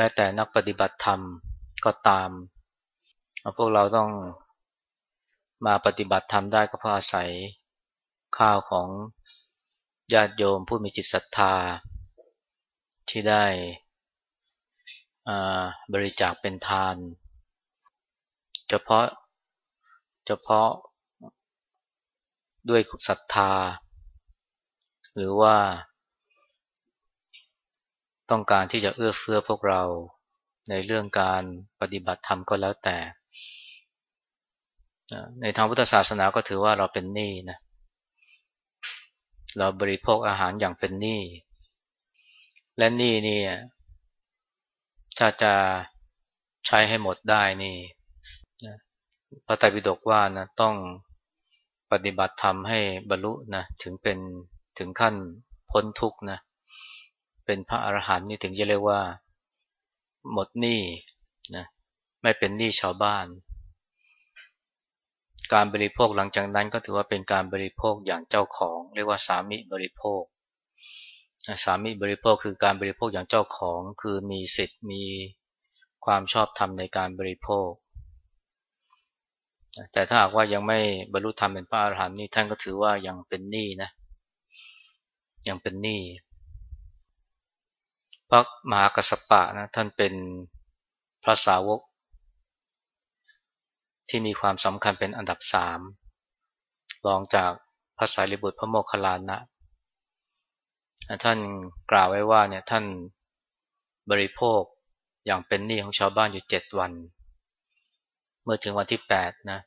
ม้แต่นักปฏิบัติธรรมก็ตาม พวกเราต้องมาปฏิบัติธรรมได้ก็เพราะอาศัยข้าวของญาติโยมผู้มีจิตศรัทธา ที่ได้บริจาคเป็นทาน เฉพาะเฉพาะด้วยศรัทธา หรือว่า ต้องการที่จะเอื้อเฟื้อพวกเราในเรื่องการปฏิบัติธรรมก็แล้วแต่ ในทางพุทธศาสนาก็ถือว่าเราเป็นหนี้นะ เราบริโภคอาหารอย่างเป็นหนี้ และหนี้นี่ถ้าจะใช้ให้หมดได้นี่พระไตรปิฎกว่านะต้องปฏิบัติธรรมให้บรรลุนะถึงเป็นถึงขั้นพ้นทุกข์นะ เป็นพระอรหันต์นี่ถึงจะเรียกว่า หมดหนี้นะไม่เป็นหนี้ชาวบ้าน การบริโภคหลังจากนั้นก็ถือว่าเป็นการบริโภคอย่างเจ้าของ เรียกว่าสามิบริโภคสามิบริโภคคือการบริโภคอย่างเจ้าของคือมีสิทธิ์มีความชอบธรรมในการบริโภค แต่ถ้าหากว่ายังไม่บรรลุธรรมเป็นพระอรหันต์นี่ท่านก็ถือว่ายังเป็นหนี้นะยังเป็นหนี้ พระมหากัสปะนะท่านเป็นพระสาวก ที่มีความสำคัญเป็นอันดับสามรองจากพระสารีบุตรพระโมคคัลลานะท่านกล่าวไว้ว่าเนี่ยท่านบริโภคอย่างเป็นหนี้ของชาวบ้านอยู่เจ็ดวัน เมื่อถึงวันที่แปดนะ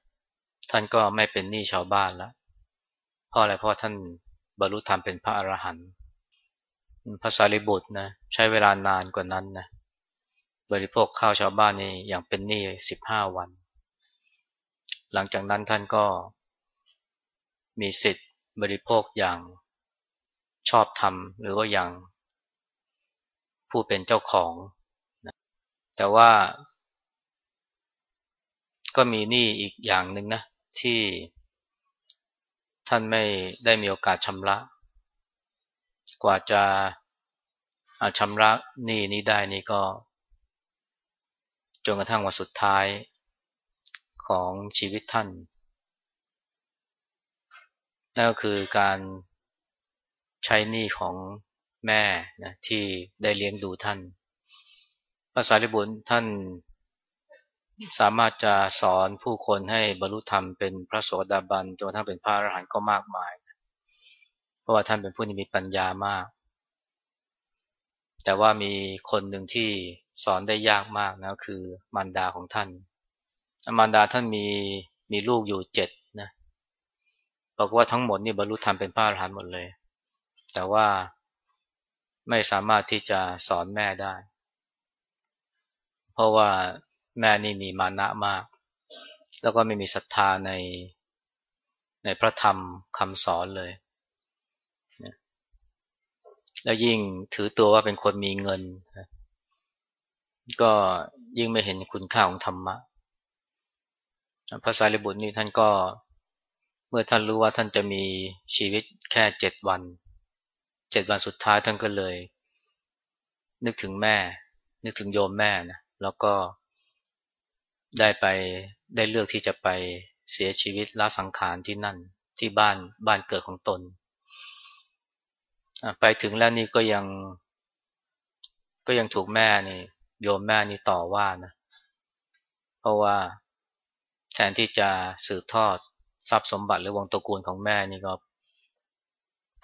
ท่านก็ไม่เป็นหนี้ชาวบ้านแล้วเพราะอะไรเพราะท่านบรรลุธรรมเป็นพระอรหันต์ ภาษาลิบุตรนะใช้เวลานานกว่านั้นนะบริโภคข้าวชาวบ้านนี่อย่างเป็นหนี้สิบห้าวัน หลังจากนั้นท่านก็มีสิทธิ์บริโภคอย่างชอบธรรมหรือว่าอย่างผู้เป็นเจ้าของนะแต่ว่า ก็มีหนี้อีกอย่างหนึ่งนะที่ท่านไม่ได้มีโอกาสชำระ กว่าจะชำระหนี้นี้ได้นี่ก็ จนกระทั่งวันสุดท้ายของชีวิตท่าน นั่นก็คือการใช้หนี้ของแม่นะที่ได้เลี้ยงดูท่านภาษาลิบุตรท่านสามารถจะสอนผู้คนให้บรรลุธรรมเป็นพระโสดาบันจนกระทั่งเป็นพระอรหันต์ก็มากมาย เพราะว่าท่านเป็นผู้ที่มีปัญญามาก แต่ว่ามีคนหนึ่งที่สอนได้ยากมากนะคือมารดาของท่าน มารดาท่านมีมีลูกอยู่เจ็ดนะบอกว่าทั้งหมดนี่บรรลุธรรมเป็นพระอรหันต์หมดเลย แต่ว่าไม่สามารถที่จะสอนแม่ได้ เพราะว่าแม่นี่มีมานะมาก แล้วก็ไม่มีศรัทธาในในพระธรรมคำสอนเลย แล้วยิ่งถือตัวว่าเป็นคนมีเงิน ก็ยิ่งไม่เห็นคุณค่าของธรรมะพระสารีบุตรนี่ท่านก็เมื่อท่านรู้ว่าท่านจะมีชีวิตแค่เจ็ดวันเจ็ดวันสุดท้ายท่านก็เลย นึกถึงแม่ นึกถึงโยมแม่นะแล้วก็ได้ไปได้เลือกที่จะไปเสียชีวิตละสังขารที่นั่นที่บ้านบ้านเกิดของตน ไปถึงแล้วนี่ก็ยัง ก็ยังถูกแม่นี่ โยมแม่นี่ต่อว่านะ เพราะว่าแทนที่จะสืบทอดทรัพย์สมบัติหรือวงตระกูลของแม่นี่ก็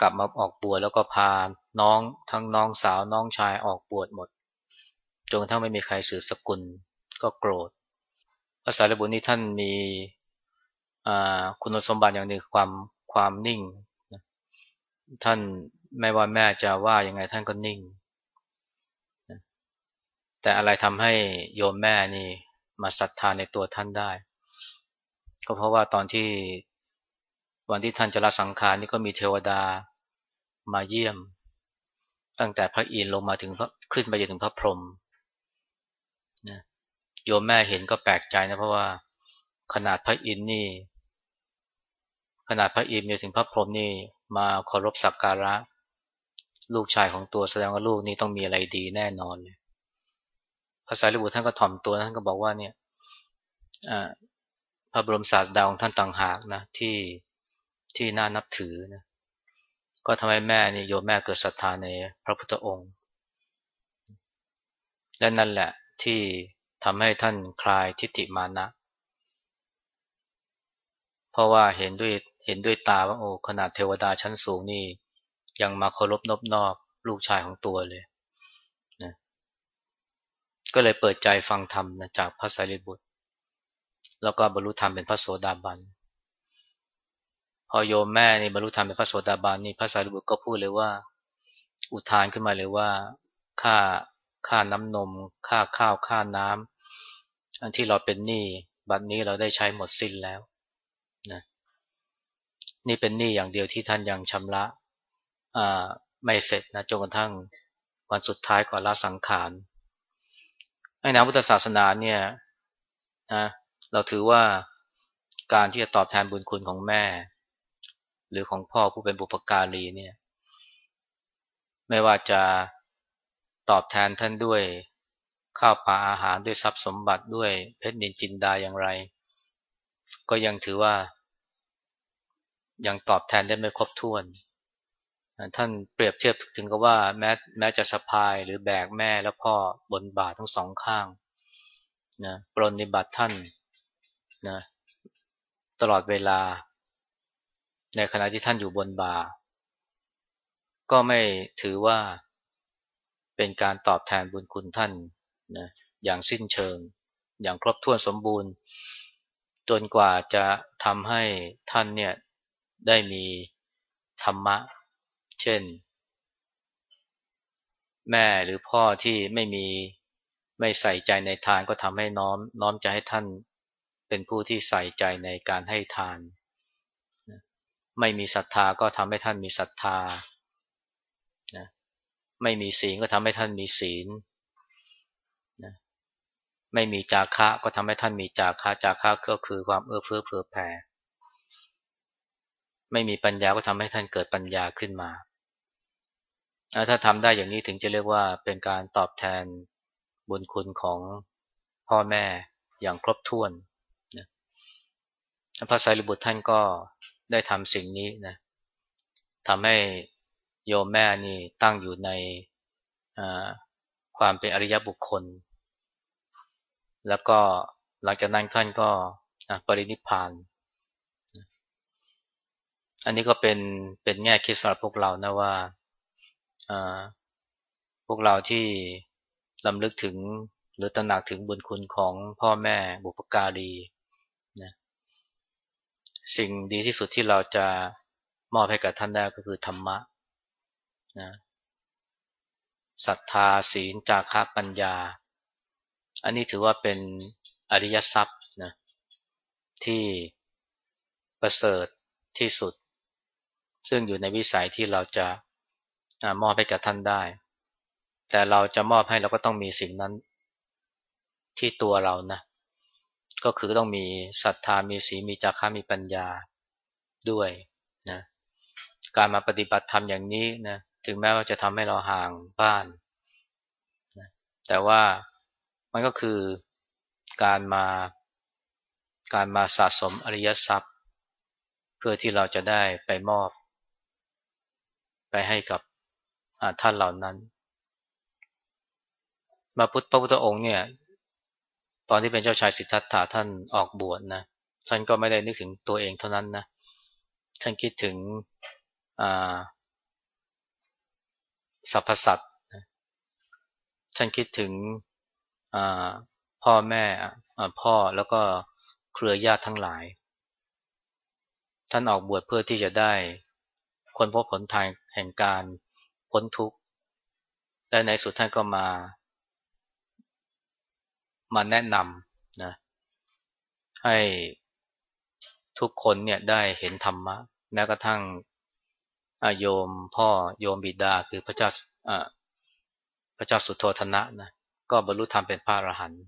กลับมาออกบวชแล้วก็พาน้องทั้งน้องสาวน้องชายออกบวชหมดจนกระทั่งไม่มีใครสืบสกุลก็โกรธภาษารบุนี้ท่านมีคุณสมบัติอย่างหนึ่งความความนิ่ง ท่าน ไม่ว่าแม่จะว่ายังไงท่านก็นิ่ง แต่อะไรทำให้โยมแม่นี่มาศรัทธาในตัวท่านได้ ก็เพราะว่าตอนที่วันที่ท่านจะละสังขารนี่ก็มีเทวดามาเยี่ยม ตั้งแต่พระอินทร์ลงมาถึงขึ้นไปจนถึงพระพรหมโยมแม่เห็นก็แปลกใจนะเพราะว่าขนาดพระอินทร์นี่ ขนาดพระอินทร์ไปถึงพระพรหมนี่มาเคารพสักการะ ลูกชายของตัวแสดงว่าลูกนี้ต้องมีอะไรดีแน่นอนเลยพระสารีบุตรท่านก็ถ่อมตัวท่านก็บอกว่าเนี่ยพระบรมศาสดาของท่านต่างหากนะที่ที่น่านับถือนะก็ทำให้แม่นี่โยมแม่เกิดศรัทธาในพระพุทธองค์ และนั่นแหละที่ทำให้ท่านคลายทิฏฐิมานะ เพราะว่าเห็นด้วยเห็นด้วยตาว่าโอ้ขนาดเทวดาชั้นสูงนี่ ยังมาเคารพนบนอบลูกชายของตัวเลยนะก็เลยเปิดใจฟังธรรมนะจากพระสารีบุตร แล้วก็บรรลุธรรมเป็นพระโสดาบัน พอโยมแม่นี่บรรลุธรรมเป็นพระโสดาบันนี่พระสารีบุตรก็พูดเลยว่า อุทานขึ้นมาเลยว่าค่าค่าน้ำนม ค่าข้าวค่าน้ำอันที่เราเป็นหนี้บัดนี้เราได้ใช้หมดสิ้นแล้วนะนี่เป็นหนี้อย่างเดียวที่ท่านยังชำระ ไม่เสร็จนะจนกระทั่งวันสุดท้ายก่อนลาสังขารในนพุทธศาสนาเนี่ยนะเราถือว่าการที่จะตอบแทนบุญคุณของแม่ หรือของพ่อผู้เป็นบุปการีเนี่ย ไม่ว่าจะตอบแทนท่านด้วยข้าวปลาอาหารด้วยทรัพย์สมบัติด้วยเพชรนินจินดาอย่างไร ก็ยังถือว่า ยังตอบแทนได้ไม่ครบถ้วน ท่านเปรียบเทียบถึงกับว่าแม้แม้จะสะพายหรือแบกแม่และพ่อบนบาททั้งสองข้างนะปรนนิบัติท่านนะตลอดเวลา ในขณะที่ท่านอยู่บนบาก็ไม่ถือว่าเป็นการตอบแทนบุญคุณท่านนะอย่างสิ้นเชิง อย่างครบถ้วนสมบูรณ์ จนกว่าจะทำให้ท่านเนี่ยได้มีธรรมะ เช่น แม่หรือพ่อที่ไม่มีไม่ใส่ใจในทานก็ทำให้น้อม น้อมจะให้ท่านเป็นผู้ที่ใส่ใจในการให้ทาน ไม่มีศรัทธาก็ทำให้ท่านมีศรัทธาไม่มีศีลก็ทำให้ท่านมีศีลไม่มีจาคะก็ทำให้ท่านมีจาคะจาคะก็คือความเอื้อเฟื้อเผื่อแผ่ ไม่มีปัญญาก็ทำให้ท่านเกิดปัญญาขึ้นมา ถ้าทำได้อย่างนี้ถึงจะเรียกว่าเป็นการตอบแทนบุญคุณของพ่อแม่อย่างครบถ้วนนะพระสารีบุตรท่านก็ได้ทำสิ่งนี้นะทำให้โยมแม่นี่ตั้งอยู่ในความเป็นอริยบุคคล แล้วก็หลังจากนั้นท่านก็ปรินิพาน อันนี้ก็เป็นเป็นแง่คิดสำหรับพวกเรานะว่า พวกเราที่ลำลึกถึงหรือตระหนักถึงบุญคุณของพ่อแม่บุพการีนะสิ่งดีที่สุดที่เราจะมอบให้กับท่านได้ก็คือธรรมะนะศรัทธาศีลจาระปัญญา อันนี้ถือว่าเป็นอริยทรัพย์นะที่ประเสริฐที่สุด ซึ่งอยู่ในวิสัยที่เราจะ มอบให้กับท่านได้ แต่เราจะมอบให้เราก็ต้องมีสิ่งนั้นที่ตัวเรานะก็คือต้องมีศรัทธามีศีลมีจาระมีปัญญาด้วยนะการมาปฏิบัติธรรมอย่างนี้นะถึงแม้ว่าจะทำให้เราห่างบ้านนะแต่ว่ามันก็คือการมาการมาสะสมอริยทรัพย์ เพื่อที่เราจะได้ไปมอบ ไปให้กับ ท่านเหล่านั้น มาพุทธพระพุทธองค์เนี่ย ตอนที่เป็นเจ้าชายสิทธัตถะท่านออกบวชนะท่านก็ไม่ได้นึกถึงตัวเองเท่านั้นนะท่านคิดถึงสรรพสัตว์ท่านคิดถึงพ่อแม่พ่อแล้วก็เครือญาติทั้งหลาย ท่านออกบวชเพื่อที่จะได้คนพบผลทางแห่งการ พ้นทุกข์ และในสุดท่านก็มา มาแนะนำนะ ให้ทุกคนเนี่ยได้เห็นธรรมะ แม้กระทั่งโยมพ่อโยมบิดาคือพระเจ้าพระเจ้าสุโธธนะนะก็บรรลุธรรมเป็นพระอรหันต์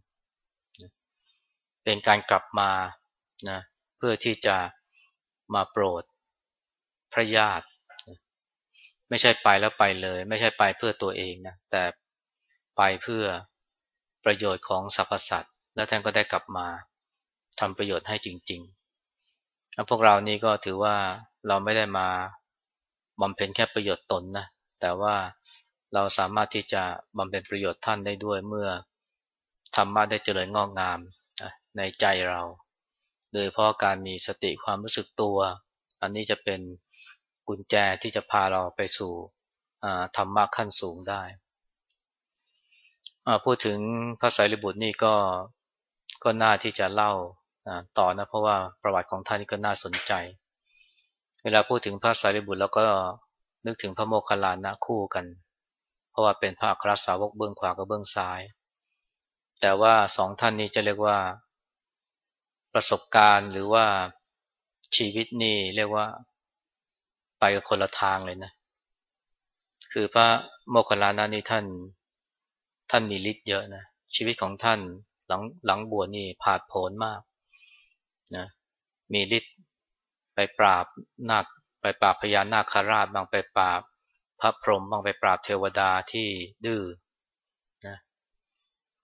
เป็นการกลับมานะเพื่อที่จะมาโปรดพระญาติ ไม่ใช่ไปแล้วไปเลย ไม่ใช่ไปเพื่อตัวเองนะแต่ไปเพื่อประโยชน์ของสรรพสัตว์แล้วท่านก็ได้กลับมาทำประโยชน์ให้จริงๆแล้วพวกเรานี่ก็ถือว่าเราไม่ได้มาบำเพ็ญแค่ประโยชน์ตนนะแต่ว่าเราสามารถที่จะบำเพ็ญประโยชน์ท่านได้ด้วยเมื่อธรรมะได้เจริญงอกงามในใจเรา โดยเพราะการมีสติความรู้สึกตัว อันนี้จะเป็น กุญแจที่จะพาเราไปสู่ธรรมะขั้นสูงได้พูดถึงพระไตรปิฎกนี่ก็ก็น่าที่จะเล่าต่อนะเพราะว่าประวัติของท่านนี่ก็น่าสนใจ เวลาพูดถึงพระไตรปิฎกแล้วก็นึกถึงพระโมคคัลลานะคู่กัน เพราะว่าเป็นพระอัครสาวกเบื้องขวากับเบื้องซ้าย แต่ว่าสองท่านนี้จะเรียกว่า ประสบการณ์หรือว่าชีวิตนี่เรียกว่า ไปกับคนละทางเลยนะ คือพระโมคคัลลานะนี่ท่าน ท่านมีฤทธิ์เยอะนะ ชีวิตของท่านหลังหลังบวชนี่ผาดโผนมากนะ มีฤทธิ์ไปปราบนาคไปปราบพญานาคราชบางไปปราบพระพรหมบางไปปราบเทวดาที่ดื้อนะ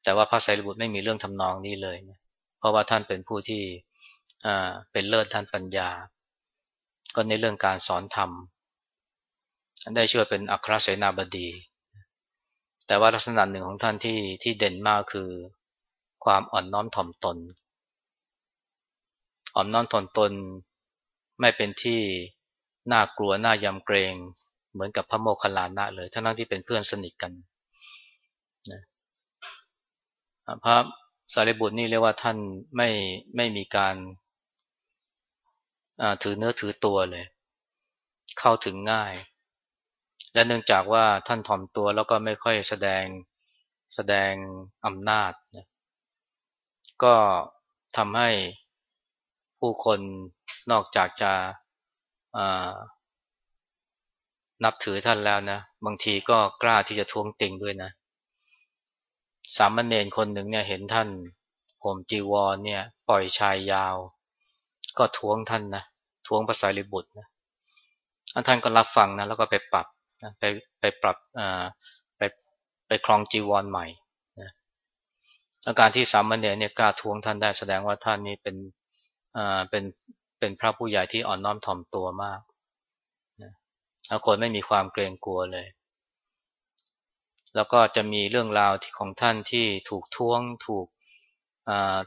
แต่ว่าพระไตรปิฎกไม่มีเรื่องทำนองนี้เลยนะเพราะว่าท่านเป็นผู้ที่อ่าเป็นเลิศท่านปัญญา ก็ในเรื่องการสอนธรรม ได้ชื่อเป็นอัครเสนาบดี แต่ว่าลักษณะหนึ่งของท่านที่ที่เด่นมากคือความอ่อนน้อมถ่อมตน อ่อนน้อมถ่อมตนไม่เป็นที่น่ากลัวน่ายำเกรงเหมือนกับพระโมคคัลลานะเลยทั้งที่เป็นเพื่อนสนิทกันนะพระสารีบุตรนี่เรียกว่าท่านไม่ไม่มีการ ถือเนื้อถือตัวเลย เข้าถึงง่าย และเนื่องจากว่าท่านถ่อมตัวแล้วก็ไม่ค่อยแสดงแสดงอำนาจนะก็ทำให้ผู้คนนอกจากจะนับถือท่านแล้วนะบางทีก็กล้าที่จะท้วงติงด้วยนะสามเณรคนหนึ่งเนี่ยเห็นท่านห่มจีวรเนี่ย ปล่อยชายยาว ก็ท้วงท่านนะท้วงภาษาลิบุตรนะท่านก็รับฟังนะแล้วก็ไปปรับนะไปไปปรับไปไปคลองจีวรใหม่นะอาการที่สามเณรเนี่ยกล้าท้วงท่านได้แสดงว่าท่านนี้เป็นอ่าเป็นเป็นพระผู้ใหญ่ที่อ่อนน้อมถ่อมตัวมากนะคนไม่มีความเกรงกลัวเลย แล้วก็จะมีเรื่องราวที่ของท่านที่ถูกท้วงถูก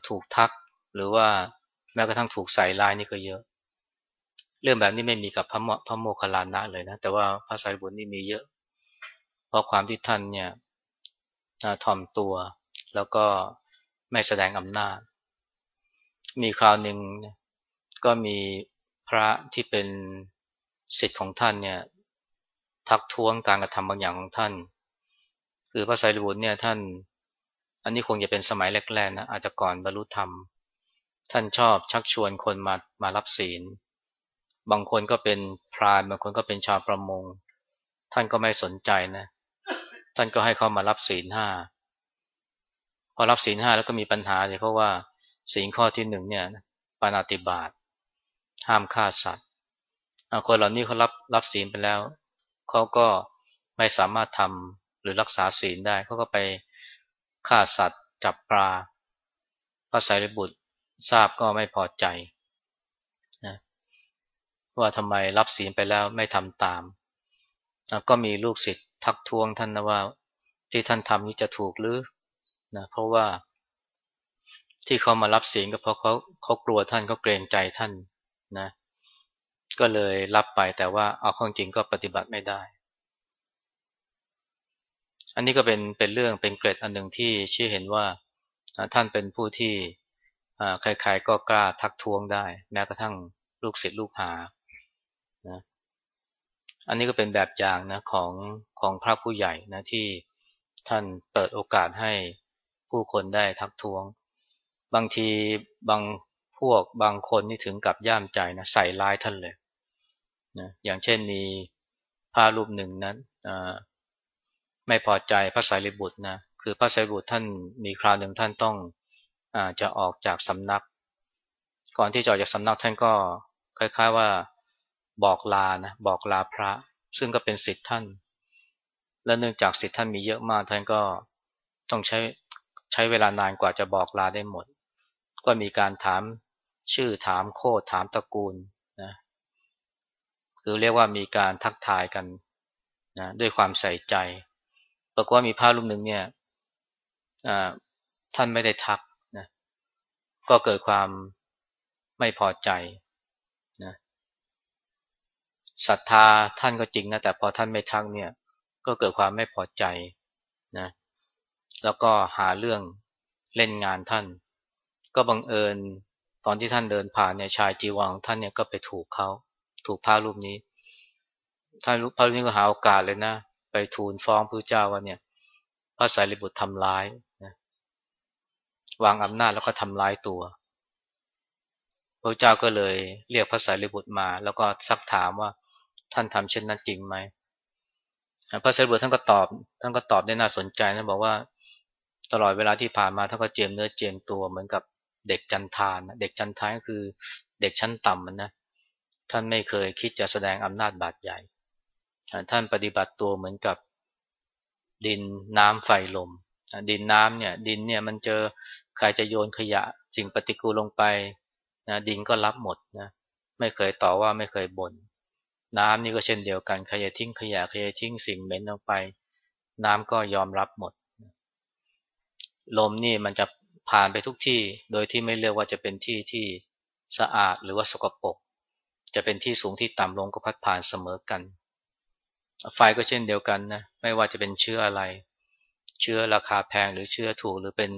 ถูกทักหรือว่า แม้กระทั่งถูกใส่ลายนี่ก็เยอะ เรื่องแบบนี้ไม่มีกับพระพระโมคคัลลานะเลยนะ แต่ว่าพระไตรบุญนี่มีเยอะ เพราะความที่ท่านเนี่ยถ่อมตัว แล้วก็ไม่แสดงอำนาจ มีคราวหนึ่งก็มีพระที่เป็นสิทธิ์ของท่านเนี่ยทักท้วงการกระทำบางอย่างของท่าน คือพระไตรบุญเนี่ยท่าน อันนี้คงจะเป็นสมัยแรกๆนะอาจจะก่อนบรรลุธรรม ท่านชอบชักชวนคนมามารับศีล บางคนก็เป็นพรานบางคนก็เป็นชาวประมง ท่านก็ไม่สนใจนะ ท่านก็ให้เขามารับศีลห้าพอรับศีลห้าแล้วก็มีปัญหาเลยเพราะว่าศีลข้อที่หนึ่งเนี่ยปานาติบาตห้ามฆ่าสัตว์คนเหล่านี้เขารับรับศีลไปแล้วเขาก็ไม่สามารถทำหรือรักษาศีลได้เขาก็ไปฆ่าสัตว์จับปลาพระสารีบุตร ทราบก็ไม่พอใจนะว่าทำไมรับศีลไปแล้วไม่ทำตามก็มีลูกศิษย์ทักท้วงท่านนะว่าที่ท่านทำนี้จะถูกหรือนะเพราะว่า ที่เขามารับศีลก็เพราะเขาเขากลัวท่านเขาเกรงใจท่านนะก็เลยรับไปแต่ว่าเอาข้องจริงก็ปฏิบัติไม่ได้ อันนี้ก็เป็นเป็นเรื่องเป็นเกร็ดอันหนึ่งที่ชี้เห็นว่าท่านเป็นผู้ที่ ใครๆก็กล้าทักท้วงได้ แม้กระทั่งลูกศิษย์ลูกหานะอันนี้ก็เป็นแบบอย่างนะของของพระผู้ใหญ่นะที่ท่านเปิดโอกาสให้ผู้คนได้ทักท้วง บางทีบางพวกบางคนนี่ถึงกับย่ามใจนะใส่ร้ายท่านเลยนะอย่างเช่นมีพระรูปหนึ่งนั้นไม่พอใจพระสารีบุตรนะคือพระสารีบุตรท่านมีคราวหนึ่งท่านต้อง จะออกจากสำนัก ก่อนที่จะออกจากสำนักท่านก็คล้ายๆว่าบอกลานะบอกลาพระ ซึ่งก็เป็นสิทธิ์ท่าน และเนื่องจากสิทธิ์ท่านมีเยอะมากท่านก็ต้องใช้ใช้เวลานานกว่าจะบอกลาได้หมด ก็มีการถามชื่อถามโคดถามตระกูลนะคือเรียกว่ามีการทักทายกันนะด้วยความใส่ใจปรากฏว่ามีพระรูปหนึ่งเนี่ยท่านไม่ได้ทัก ก็เกิดความไม่พอใจนะศรัทธาท่านก็จริงนะแต่พอท่านไม่ทักเนี่ย ก็เกิดความไม่พอใจนะแล้วก็หาเรื่องเล่นงานท่าน ก็บังเอิญตอนที่ท่านเดินผ่านเนี่ยชายจีวรของท่านเนี่ยก็ไปถูกเขาถูกพระรูปนี้ท่านพระรูปนี้ก็หาโอกาสเลยนะ ไปทูลฟ้องพระเจ้าว่าเนี่ยพระสารีบุตรทำร้าย วางอำนาจแล้วก็ทำร้ายตัว พระเจ้าก็เลยเรียกพระสารีบุตรมา แล้วก็ซักถามว่าท่านทำเช่นนั้นจริงไหมพระสารีบุตรท่านก็ตอบ ท่านก็ตอบได้น่าสนใจนะบอกว่าตลอดเวลาที่ผ่านมาท่านก็เจียมเนื้อเจียมตัวเหมือนกับเด็กจันทานเด็กจันทานก็คือเด็กชั้นต่ำมันนะท่านไม่เคยคิดจะแสดงอำนาจบาดใหญ่ ท่านปฏิบัติตัวเหมือนกับดินน้ำไฟลม ดินน้ำเนี่ย ดินเนี่ยมันเจอ ใครจะโยนขยะสิ่งปฏิกูลลงไปนะดินก็รับหมดนะไม่เคยต่อว่าไม่เคยบน่นน้ำนี่ก็เช่นเดียวกันใครจะทิ้งขยะใครจะทิ้งสิ่งเหม็นลงไป น้ำก็ยอมรับหมด ลมนี่มันจะผ่านไปทุกที่ โดยที่ไม่เลือกว่าจะเป็นที่ที่สะอาดหรือว่าสกปรกจะเป็นที่สูงที่ต่ำลงก็พัดผ่านเสมอกัน ไฟก็เช่นเดียวกันนะไม่ว่าจะเป็นเชื้ออะไร เชื้อราคาแพงหรือเชื้อถูกหรือเป็น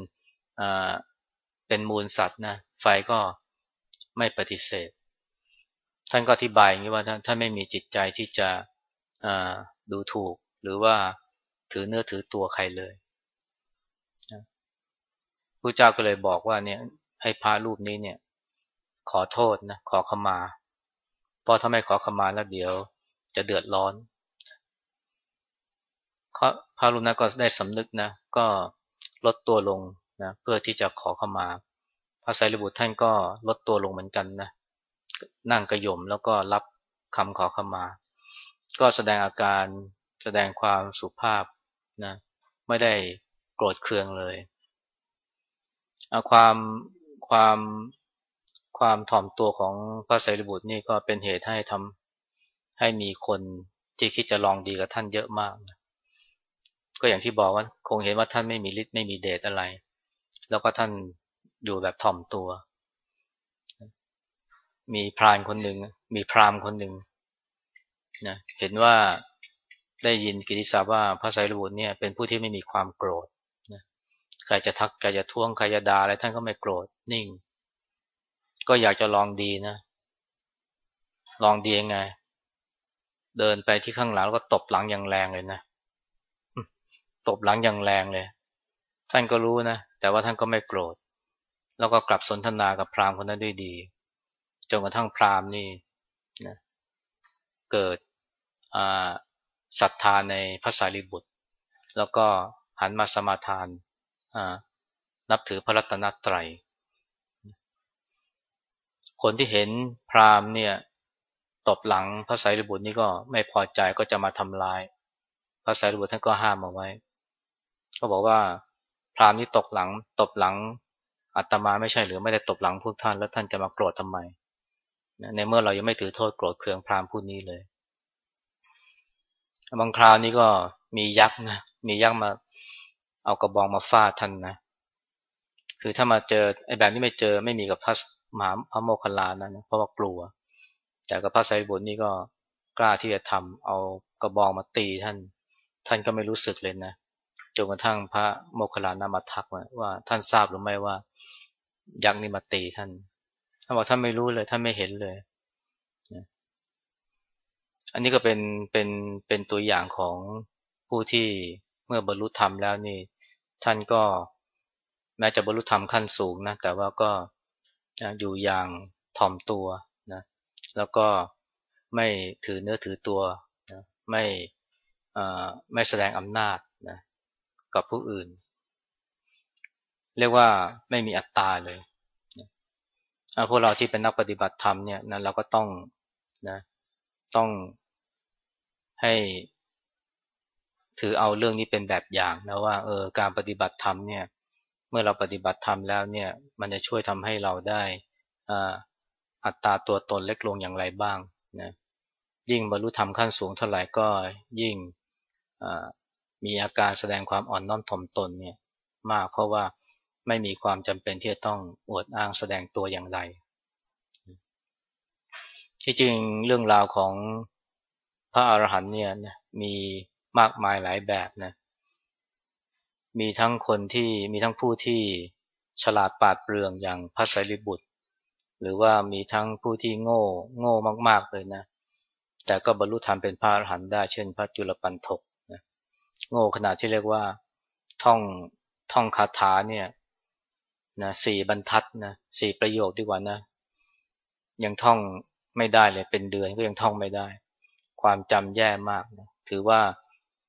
เป็นมูลสัตว์นะไฟก็ไม่ปฏิเสธ ท่านก็อธิบายอย่างนี้ว่าท่านไม่มีจิตใจที่จะดูถูก หรือว่าถือเนื้อถือตัวใครเลยพระเจ้าก็เลยบอกว่าเนี่ยให้พระรูปนี้เนี่ย ขอโทษนะขอขมา เพราะถ้าไม่ขอขมาแล้วเดี๋ยวจะเดือดร้อนพระรูปนั้นก็ได้สำนึกนะ ก็ลดตัวลง นะเพื่อที่จะขอเข้ามา พระไตรบุตรท่านก็ลดตัวลงเหมือนกันนะนั่งกระยมแล้วก็รับคำขอเข้ามา ก็แสดงอาการแสดงความสุภาพนะไม่ได้โกรธเคืองเลยความความความถ่อมตัวของพระไตรบุตรนี่ก็เป็นเหตุให้ทำให้มีคนที่คิดจะลองดีกับท่านเยอะมากนะก็อย่างที่บอกว่าคงเห็นว่าท่านไม่มีฤทธิ์ไม่มีเดชอะไร แล้วก็ท่านอยู่แบบถ่อมตัว มีพรานคนหนึ่ง มีพรามคนหนึ่งนะเห็นว่าได้ยินกิติศัพท์ว่าพระไตรบุตรเนี่ยเป็นผู้ที่ไม่มีความโกรธใครจะทักใครจะท้วงใครจะด่าอะไรท่านก็ไม่โกรธนิ่ง ก็อยากจะลองดีนะ ลองดียังไง เดินไปที่ข้างหลังแล้วก็ตบหลังอย่างแรงเลยนะตบหลังอย่างแรงเลย ท่านก็รู้นะ แต่ว่าท่านก็ไม่โกรธ แล้วก็กลับสนทนากับพราหมณ์คนนั้นด้วยดี จนกระทั่งพราหมณ์นี่นะเกิดศรัทธาในพระสารีบุตร แล้วก็หันมาสมาทานนับถือพระรัตนตรัย คนที่เห็นพราหมณ์เนี่ยตบหลังพระสารีบุตรนี่ก็ไม่พอใจก็จะมาทำลาย พระสารีบุตรท่านก็ห้ามเอาไว้ ก็บอกว่า พราหมณ์นี่ตกหลัง ตบหลังอัตมาไม่ใช่หรือไม่ได้ตบหลังพวกท่าน แล้วท่านจะมาโกรธทำไมในเมื่อเรายังไม่ถือโทษโกรธเคืองพราหมณ์ผู้นี้เลยบางคราวนี้ก็มียักษ์นะมียักษ์มา เอากระบองมาฟาดท่านนะคือถ้ามาเจอไอ้แบบนี้ไม่เจอไม่มีกับพระมหาพระโมคคัลลานะ เพราะว่ากลัว แต่กับพระไตรบุตรนี่ก็กล้าที่จะทำเอากระบองมาตีท่าน ท่านก็ไม่รู้สึกเลยนะ จนกระทั่งพระโมคคัลลานะมาทักว่าว่าท่านทราบหรือไม่ว่า ยักษ์นี่มาตีท่านท่านบอกท่านไม่รู้เลย ท่านไม่เห็นเลยอันนี้ก็เป็นเป็นเป็นตัวอย่างของผู้ที่เมื่อบรรลุธรรมแล้วนี่ ท่านก็แม้จะบรรลุธรรมขั้นสูงนะแต่ว่าก็อยู่อย่างถ่อมตัวนะแล้วก็ไม่ถือเนื้อถือตัวนะไม่ไม่แสดงอำนาจนะ กับผู้อื่น เรียกว่าไม่มีอัตตาเลยนะพวกเราที่เป็นนักปฏิบัติธรรมเนี่ยนะเราก็ต้องนะต้องให้ถือเอาเรื่องนี้เป็นแบบอย่างนะว่าเออการปฏิบัติธรรมเนี่ยเมื่อเราปฏิบัติธรรมแล้วเนี่ยมันจะช่วยทำให้เราได้อัตราตัวตนเล็กลงอย่างไรบ้างนะยิ่งบรรลุธรรมขั้นสูงเท่าไหร่ก็ยิ่ง มีอาการแสดงความอ่อนน้อมถ่อมตนเนี่ยมากเพราะว่าไม่มีความจำเป็นที่จะต้องอวดอ้างแสดงตัวอย่างไร ที่จริงเรื่องราวของพระอรหันต์เนี่ยมีมากมายหลายแบบนะมีทั้งคนที่มีทั้งผู้ที่ฉลาดปาดเปลืองอย่างพระไตรลิบุตร หรือว่ามีทั้งผู้ที่โง่โง่มาก ๆเลยนะ แต่ก็บรรลุธรรมเป็นพระอรหันต์ได้เช่น พระจุลปันทก โง่ขนาดที่เรียกว่าท่องท่องคาถาเนี่ยนะสี่บรรทัดนะสี่ประโยคดีกว่านะ ยังท่องไม่ได้เลยเป็นเดือนก็ยังท่องไม่ได้ ความจำแย่มากนะถือว่า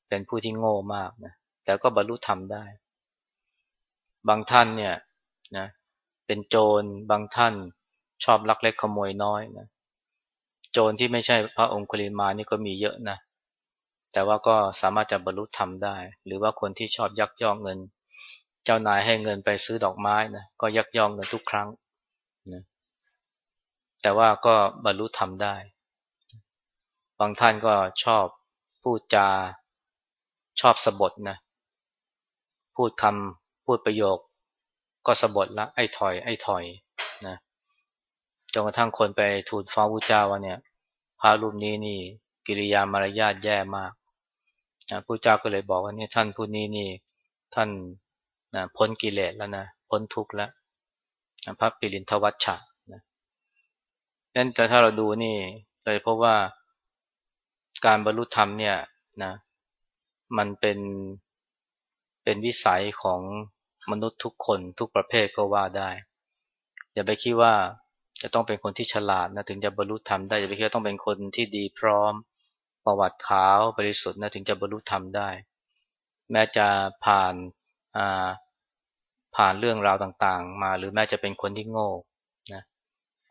เป็นผู้ที่โง่มากนะแต่ก็บรรลุธรรมได้ บางท่านเนี่ยนะเป็นโจรบางท่านชอบลักเล็กขโมยน้อยนะโจรที่ไม่ใช่พระองคุลิมานี่ก็มีเยอะนะ แต่ว่าก็สามารถจะบรรลุธรรมได้ หรือว่าคนที่ชอบยักยอกเงิน เจ้านายให้เงินไปซื้อดอกไม้นะก็ยักยอกเงินทุกครั้งนะแต่ว่าก็บรรลุธรรมได้ บางท่านก็ชอบพูดจาชอบสบทนะพูดคำพูดประโยค ก็สบทละไอ้ถอยไอ้ถอยนะจนกระทั่งคนไปทูลฟ้องพระเจ้าว่าเนี่ยพระรูปนี้นี่กิริยามารยาทแย่มาก นะพระเจ้าก็เลยบอกว่านี่ท่านผู้นี้นี่ท่านนะพ้นกิเลสแล้วนะพ้นทุกข์แล้วนะพระปิรินทวัชชะนะนั่นแต่ถ้าเราดูนี่เลยพบว่าการบรรลุธรรมเนี่ยนะมันเป็นเป็นวิสัยของมนุษย์ทุกคนทุกประเภทก็ว่าได้ อย่าไปคิดว่าจะต้องเป็นคนที่ฉลาดนะถึงจะบรรลุธรรมได้อย่าไปคิดว่าต้องเป็นคนที่ดีพร้อม ประวัติขาวบริสุทธิ์นะถึงจะบรรลุธรรมได้ แม้จะผ่านอ่าผ่านเรื่องราวต่าง ๆ มา หรือแม้จะเป็นคนที่โง่นะ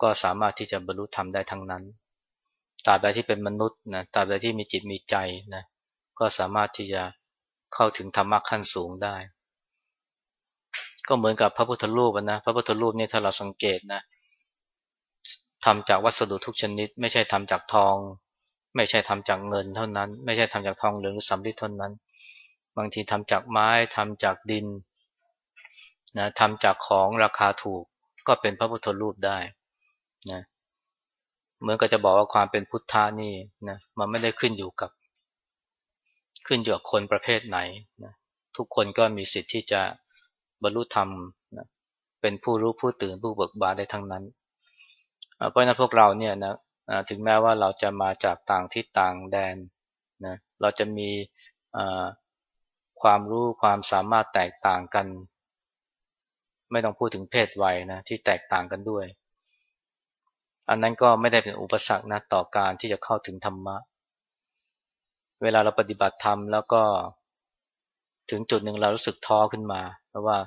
ก็สามารถที่จะบรรลุธรรมได้ทั้งนั้นตราบใดที่เป็นมนุษย์นะตราบใดที่มีจิตมีใจนะก็สามารถที่จะเข้าถึงธรรมะขั้นสูงได้ ก็เหมือนกับพระพุทธรูปนะพระพุทธรูปนี่ถ้าเราสังเกตนะทำจากวัสดุทุกชนิด ไม่ใช่ทำจากทอง ไม่ใช่ทำจากเงินเท่านั้น ไม่ใช่ทำจากทองเหลืองหรือสำริดเท่านั้น บางทีทำจากไม้ทำจากดินนะทำจากของราคาถูกก็เป็นพระพุทธรูปได้นะเหมือนกับจะบอกว่าความเป็นพุทธานี่นะมันไม่ได้ขึ้นอยู่กับ ขึ้นอยู่กับคนประเภทไหนนะทุกคนก็มีสิทธิ์ที่จะบรรลุธรรมนะเป็นผู้รู้ผู้ตื่นผู้เบิกบานได้ทั้งนั้นเพราะนั้นพวกเราเนี่ยนะ ถึงแม้ว่าเราจะมาจากต่างที่ต่างแดนนะเราจะมีความรู้ความสามารถแตกต่างกัน ไม่ต้องพูดถึงเพศวัยนะที่แตกต่างกันด้วย อันนั้นก็ไม่ได้เป็นอุปสรรคนะต่อการที่จะเข้าถึงธรรมะ เวลาเราปฏิบัติธรรมแล้วก็ถึงจุดหนึ่งเรารู้สึกท้อขึ้นมา เพราะว่า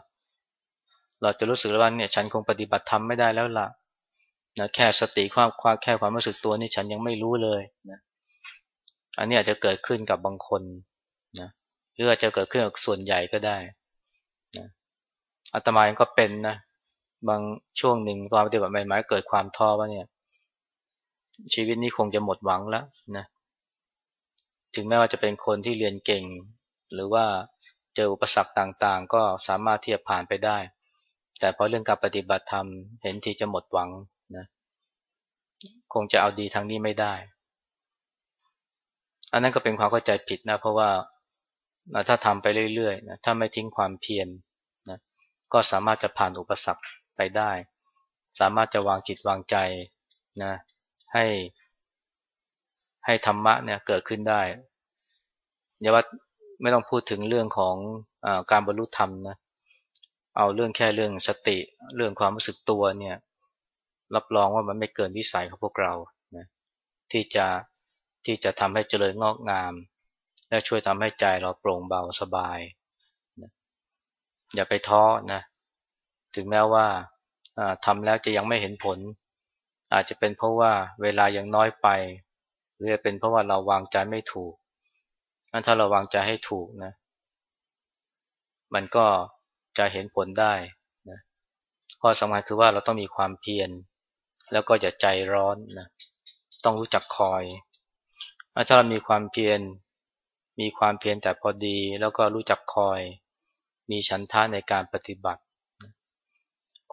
เราจะรู้สึกว่าเนี่ยฉันคงปฏิบัติธรรมไม่ได้แล้วล่ะ นะแค่สติความควาแค่ความรู้สึกตัวนี่ฉันยังไม่รู้เลยนะอันนี้อาจจะเกิดขึ้นกับบางคนนะหรืออาจจะเกิดขึ้นกับส่วนใหญ่ก็ได้นะอาตมาเองก็เป็นนะบางช่วงหนึ่งตอนปฏิบัติใหม่ๆเกิดความท้อว่าเนี่ย ชีวิตนี้คงจะหมดหวังแล้วนะถึงแม้ว่าจะเป็นคนที่เรียนเก่ง หรือว่าเจออุปสรรคต่างๆ ก็สามารถที่จะผ่านไปได้ แต่พอเรื่องการปฏิบัติธรรมเห็นทีจะหมดหวัง นะคงจะเอาดีทางนี้ไม่ได้ อันนั้นก็เป็นความเข้าใจผิดนะ เพราะว่าถ้าทำไปเรื่อยๆนะถ้าไม่ทิ้งความเพียรนะก็สามารถจะผ่านอุปสรรคไปได้ สามารถจะวางจิตวางใจนะให้ให้ธรรมะเนี่ยเกิดขึ้นได้อย่าว่าไม่ต้องพูดถึงเรื่องของอการบรรลุธรรมนะ เอาเรื่องแค่เรื่องสติ เรื่องความรู้สึกตัวเนี่ย รับรองว่ามันไม่เกินวิสัยของพวกเรานะที่จะที่จะทำให้เจริญงอกงาม และช่วยทำให้ใจเราโปร่งเบาสบายนะอย่าไปท้อนะถึงแม้ว่าทำแล้วจะยังไม่เห็นผล อาจจะเป็นเพราะว่าเวลายังน้อยไป หรือเป็นเพราะว่าเราวางใจไม่ถูกั้นถ้าเราวางใจให้ถูกนะ มันก็จะเห็นผลได้นะข้อสำคัญคือว่าเราต้องมีความเพียร แล้วก็อย่าใจร้อนนะต้องรู้จักคอย ถ้าเรามีความเพียรมีความเพียรแต่พอดี แล้วก็รู้จักคอย มีฉันทะในการปฏิบัติ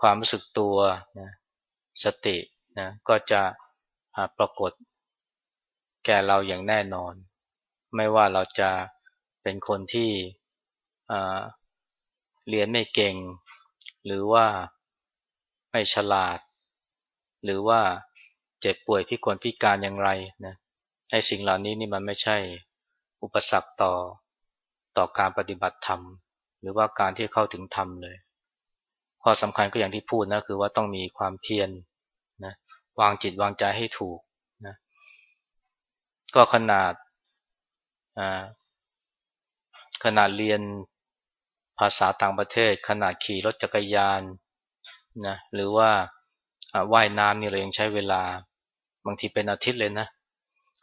ความรู้สึกตัวนะสตินะก็จะปรากฏแก่เราอย่างแน่นอน ไม่ว่าเราจะเป็นคนที่เรียนไม่เก่ง หรือว่าไม่ฉลาด หรือว่าเจ็บป่วยพิกลพิการอย่างไรนะไอ้สิ่งเหล่านี้นี่มันไม่ใช่อุปสรรคต่อต่อการปฏิบัติธรรม หรือว่าการที่เข้าถึงธรรมเลยข้อสำคัญก็อย่างที่พูดนะคือว่าต้องมีความเพียรนะวางจิตวางใจให้ถูกนะก็ขนาดขนาดเรียนภาษาต่างประเทศ ขนาดขี่รถจักรยานนะหรือว่า ว่ายน้ำนี่เรายังใช้เวลา บางทีเป็นอาทิตย์เลยนะ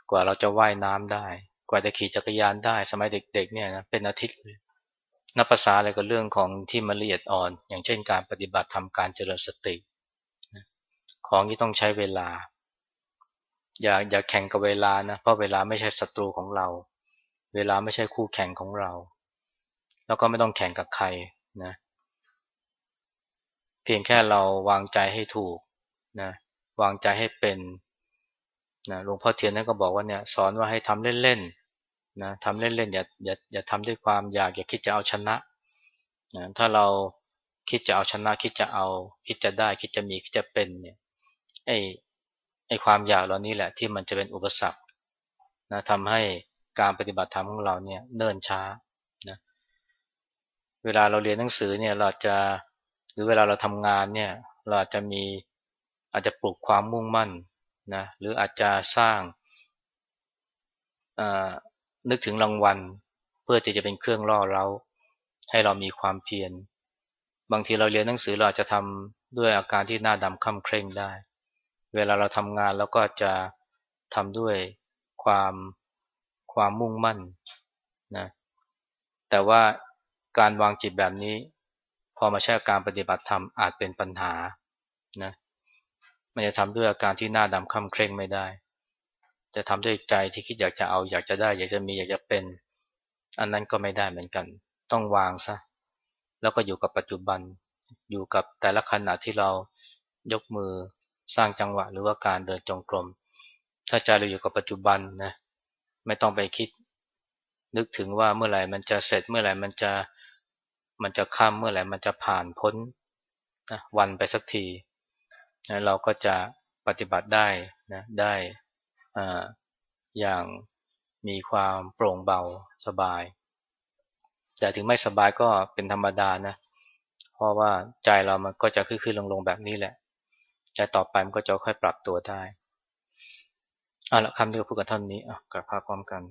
กว่าเราจะว่ายน้ำได้ กว่าจะขี่จักรยานได้ สมัยเด็กๆเนี่ยนะเป็นอาทิตย์เลยนับภาษาอะไรกับเรื่องของที่มันละเอียดอ่อน อย่างเช่นการปฏิบัติทำการเจริญสติของที่ต้องใช้เวลา อย่าอย่าแข่งกับเวลานะ เพราะเวลาไม่ใช่ศัตรูของเรา เวลาไม่ใช่คู่แข่งของเรา แล้วก็ไม่ต้องแข่งกับใครนะ เพียงแค่เราวางใจให้ถูก นะวางใจให้เป็นนะหลวงพ่อเทียนนั่นก็บอกว่าเนี่ยสอนว่าให้ทำเล่นๆนะทำเล่นๆอย่าอย่าอย่าทำด้วยความอยากอย่าคิดจะเอาชนะนะถ้าเราคิดจะเอาชนะคิดจะเอา คิดจะได้ คิดจะมีคิดจะเป็นเนี่ยไอ้ไอ้ความอยากเหล่านี้แหละที่มันจะเป็นอุปสรรคนะทำให้การปฏิบัติธรรมของเราเนี่ยเนิ่นช้านะเวลาเราเรียนหนังสือเนี่ยเราจะหรือเวลาเราทำงานเนี่ย เราจะมี อาจจะปลุกความมุ่งมั่นนะหรืออาจจะสร้างนึกถึงรางวัล เพื่อที่จะเป็นเครื่องล่อเราให้เรามีความเพียรบางทีเราเรียนหนังสือเราอาจจะทำด้วยอาการที่หน้าดำค่ำเคร่งได้ เวลาเราทำงานแล้วก็จะทำด้วยความความมุ่งมั่นนะแต่ว่าการวางจิตแบบนี้ พอมาใช้การปฏิบัติธรรมอาจเป็นปัญหานะ มันจะทำด้วยอาการที่หน้าดำค่ำเคร่งไม่ได้ จะทำด้วยใจที่คิดอยากจะเอาอยากจะได้ อยากจะมีอยากจะเป็น อันนั้นก็ไม่ได้เหมือนกัน ต้องวางซะ แล้วก็อยู่กับปัจจุบัน อยู่กับแต่ละขณะที่เรายกมือสร้างจังหวะหรือว่าการเดินจงกรม ถ้าใจเราอยู่กับปัจจุบันนะไม่ต้องไปคิด นึกถึงว่าเมื่อไหร่มันจะเสร็จเมื่อไหร่มันจะมันจะค่ำเมื่อไหร่มันจะผ่านพ้นนะวันไปสักที นะเราก็จะปฏิบัติได้นะได้อ่าอย่างมีความโปร่งเบาสบาย แต่ถึงไม่สบายก็เป็นธรรมดานะ เพราะว่าใจเรามันก็จะขึ้นๆลงๆแบบนี้แหละใจต่อไปมันก็จะค่อยปรับตัวได้อาละคำที่เราพูดกันท่านนี้อะกับภาพพร้อมกัน